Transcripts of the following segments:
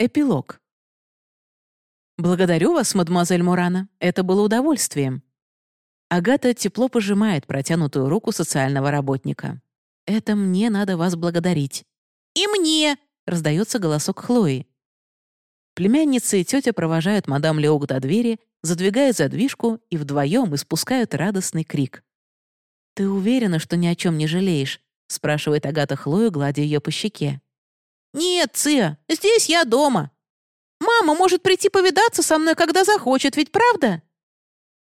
Эпилог. «Благодарю вас, мадемуазель Мурана. Это было удовольствием». Агата тепло пожимает протянутую руку социального работника. «Это мне надо вас благодарить». «И мне!» — раздается голосок Хлои. Племянница и тетя провожают мадам Леок до двери, задвигают задвижку и вдвоем испускают радостный крик. «Ты уверена, что ни о чем не жалеешь?» — спрашивает Агата Хлою, гладя ее по щеке. «Нет, Ция, здесь я дома. Мама может прийти повидаться со мной, когда захочет, ведь правда?»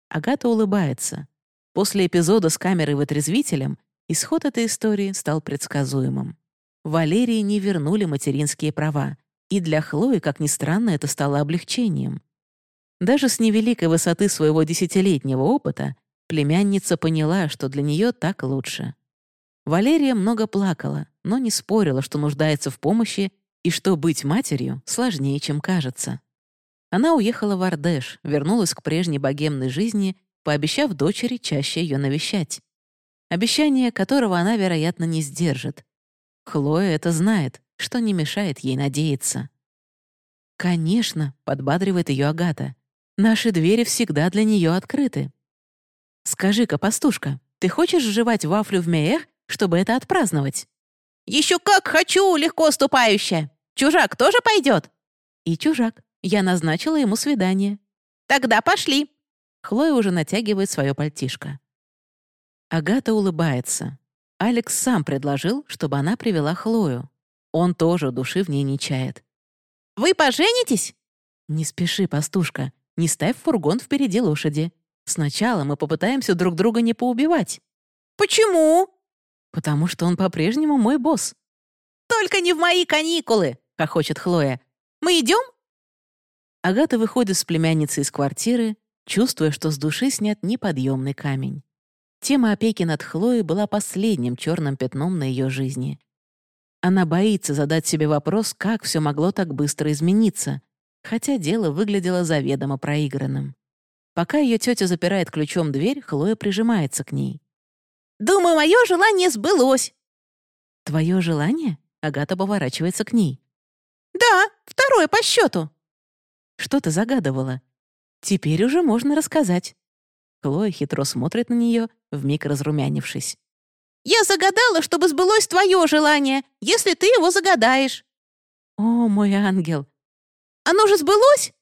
Агата улыбается. После эпизода с камерой вытрезвителем исход этой истории стал предсказуемым. Валерии не вернули материнские права, и для Хлои, как ни странно, это стало облегчением. Даже с невеликой высоты своего десятилетнего опыта племянница поняла, что для нее так лучше. Валерия много плакала, но не спорила, что нуждается в помощи и что быть матерью сложнее, чем кажется. Она уехала в Ардеш, вернулась к прежней богемной жизни, пообещав дочери чаще ее навещать. Обещание, которого она, вероятно, не сдержит. Хлоя это знает, что не мешает ей надеяться. «Конечно», — подбадривает ее Агата, «наши двери всегда для нее открыты». «Скажи-ка, пастушка, ты хочешь жевать вафлю в Меях, чтобы это отпраздновать?» «Еще как хочу, легко ступающая! Чужак тоже пойдет?» «И чужак. Я назначила ему свидание». «Тогда пошли». Хлоя уже натягивает свое пальтишко. Агата улыбается. Алекс сам предложил, чтобы она привела Хлою. Он тоже души в ней не чает. «Вы поженитесь?» «Не спеши, пастушка. Не ставь фургон впереди лошади. Сначала мы попытаемся друг друга не поубивать». «Почему?» «Потому что он по-прежнему мой босс». «Только не в мои каникулы!» — хохочет Хлоя. «Мы идем?» Агата выходит с племянницей из квартиры, чувствуя, что с души снят неподъемный камень. Тема опеки над Хлоей была последним черным пятном на ее жизни. Она боится задать себе вопрос, как все могло так быстро измениться, хотя дело выглядело заведомо проигранным. Пока ее тетя запирает ключом дверь, Хлоя прижимается к ней. «Думаю, мое желание сбылось». «Твое желание?» — Агата поворачивается к ней. «Да, второе по счету». «Что ты загадывала?» «Теперь уже можно рассказать». Хлоя хитро смотрит на нее, вмиг разрумянившись. «Я загадала, чтобы сбылось твое желание, если ты его загадаешь». «О, мой ангел!» «Оно же сбылось?»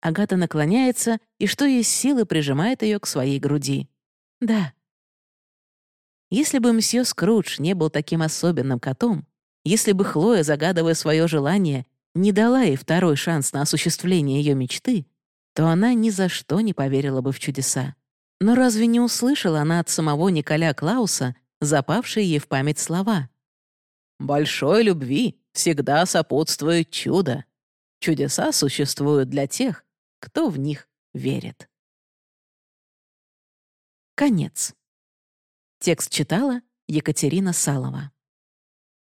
Агата наклоняется и, что есть силы, прижимает ее к своей груди. «Да». Если бы мсье Скрудж не был таким особенным котом, если бы Хлоя, загадывая свое желание, не дала ей второй шанс на осуществление ее мечты, то она ни за что не поверила бы в чудеса. Но разве не услышала она от самого Николя Клауса запавшие ей в память слова? «Большой любви всегда сопутствует чудо. Чудеса существуют для тех, кто в них верит». Конец. Текст читала Екатерина Салова.